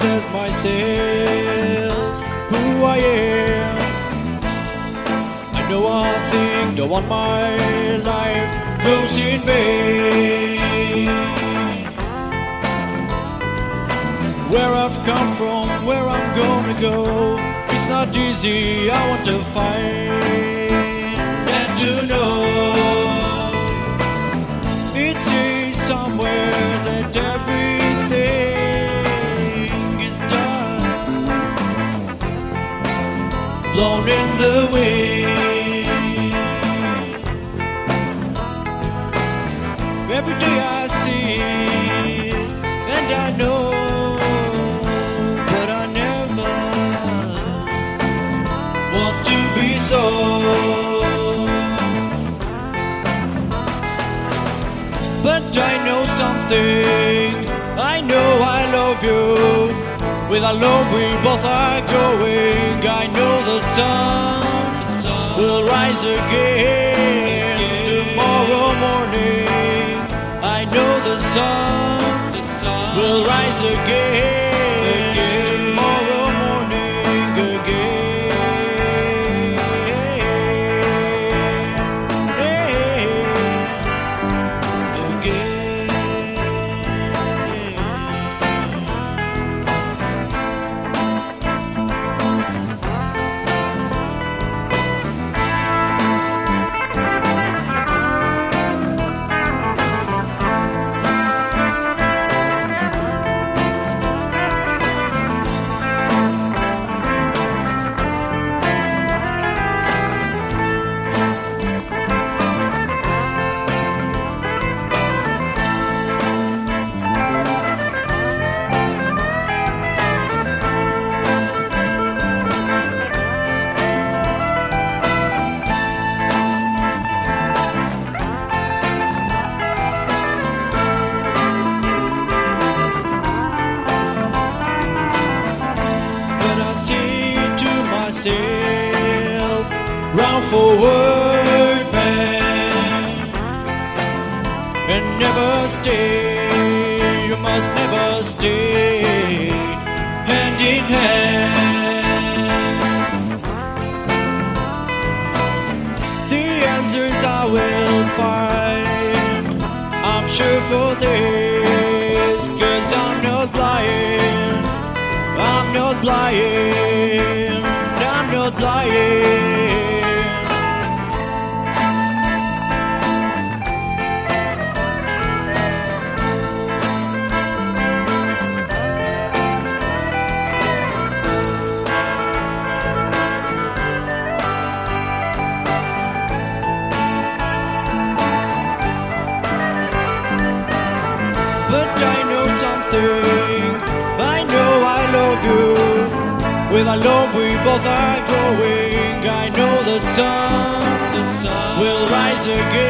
Always ask myself who I am. I know one thing, don't want my life goes in vain. Where I've come from, where I'm gonna go, it's not easy. I want to find blown in the wind. Every day I see it, and I know that I never want to be so. But I know something. I know I love you. With our love, we both are going. I know the sun will rise again tomorrow morning. I know the sun will rise again myself, round forward, man, and never stay. You must never stay hand in hand. The answers I will find, I'm sure for this, cause I'm not lying. I'm not lying. I'm lying. But I know something. With our love, we both are going. I know the sun, the sun will rise again.